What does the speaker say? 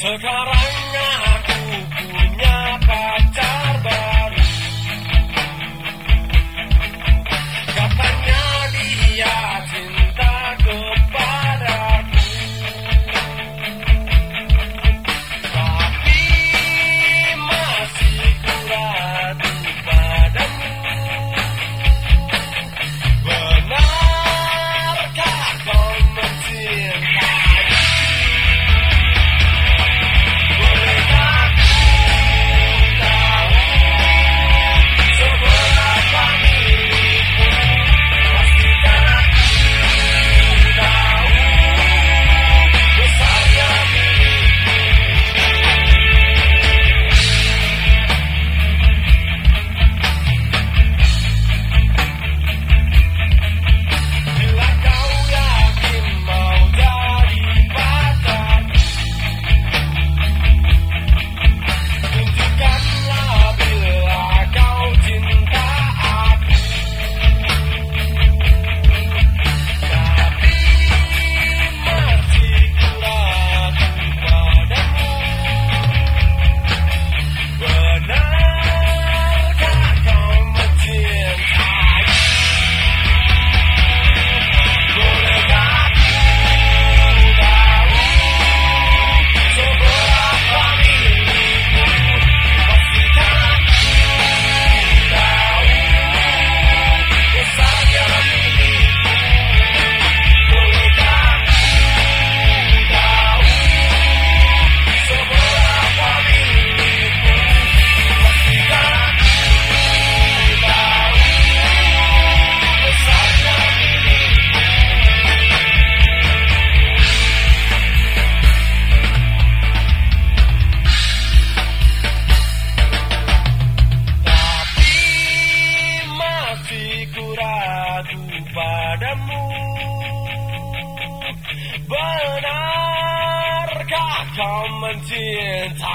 Sekarang aku Mencintai